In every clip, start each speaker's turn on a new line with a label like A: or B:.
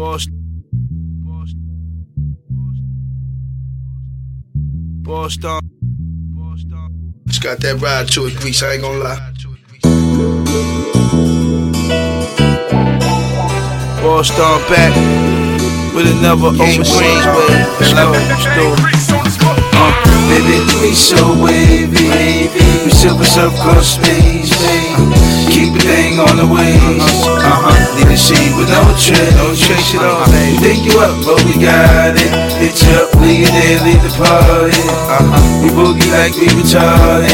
A: Boston. Boston.
B: It's got that ride to it, Grease, I ain't gonna lie.
A: Boston back with another open wave. Let's go. Uh,
C: Baby, we so wavy. We silver surf cross space. Uh, keep a thing on the waves. Seat with no trick.
A: No tricks at all,
C: We think you up, but we got it. It's up, we get there, leave the party. We boogie like we retarded.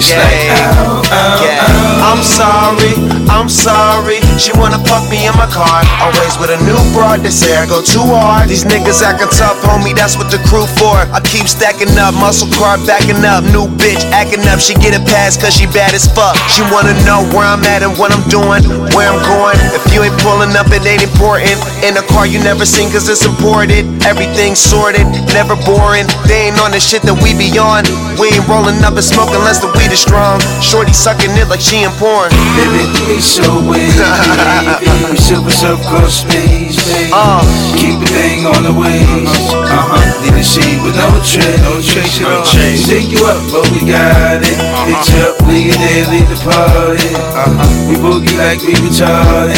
C: It's like, ow, ow, ow.
D: I'm sorry, I'm sorry. She wanna fuck me in my car. Always with a new broad, they say I go too hard. These niggas acting tough, homie, that's what the crew for. I keep stacking up, muscle car backing up. New bitch acting up, she get a pass cause she bad as fuck. She wanna know where I'm at and what I'm doing, where I'm going. If you pulling up, it ain't important. In a car you never seen cause it's imported. Everything sorted, never boring. They ain't on the shit that we be on. We ain't rolling up and smoking unless the weed is strong. Shorty sucking it like she in porn.
C: Baby, we so wavy. We silver cross space.
D: Uh.
C: Keep a thing on the waves. Uh huh. Need a seat with no trick.
A: No at all.
C: We take you up, but we got it. It's up, we get there, leave party. Uh huh. We boogie like we retarded.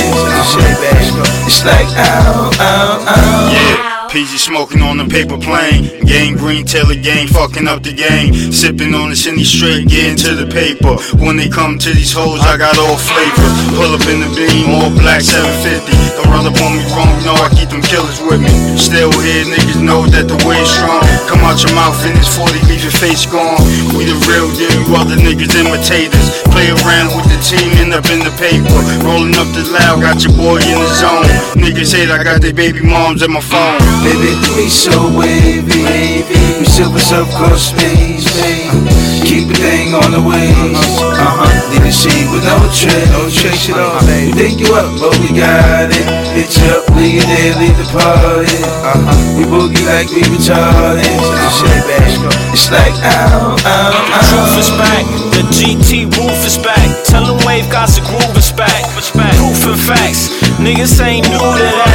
C: It's like ow, ow, ow.
E: Yeah. PG smoking on the paper plane. Gang green, Taylor gang, fucking up the game. Sipping on the city straight, getting to the paper. When they come to these hoes, I got all flavor. Pull up in the beam, all black 750. Don't run up on me wrong, you know I keep them killers with me. Still here, niggas know that the way is strong. Come out your mouth in this 40, leave your face gone. We the real deal, you other niggas imitators. Play around with the team, end up in the paper. Rolling up the loud, got your boy in the zone. Niggas hate I got their baby moms at my phone.
C: Baby, we so wavy. We silver surf cross space. Keep a thing on the waves. Need a seat with no trick.
A: No tricks at all.
C: We think you up, but we got it. It's up, we get there, leave the party. Uh huh. We boogie like we retarded. It's like ow, ow,
F: Roof is back, the GT roof is back. Tell them Wave got the groove is back. Proof and facts, niggas ain't new to that.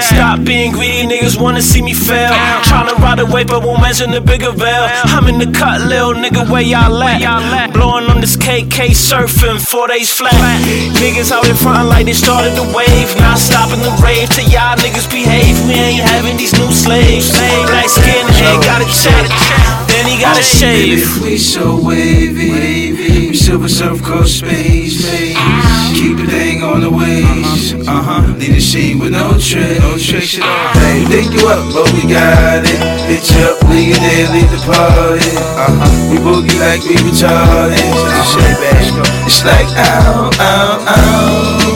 F: Stop being greedy, niggas wanna see me fail. Tryna ride away, but won't mention the bigger veil. I'm in the cut, lil nigga, where y'all at? Blowing on this KK surfing, four days flat. Niggas out in front like they started the wave. Not stopping the rave till y'all niggas behave. We ain't having these new slaves. Black skin, head got a check. Then he got a shave.
C: Baby, we so wavy. We silver surf cross space. Keep the thing on the waves. Uh huh. Need a seat with no trick.
A: No tricks at all.
C: We think you up, but we got it. It's up, we get there, leave the party. Uh huh. We boogie like we retarded. It's like ow, ow, ow.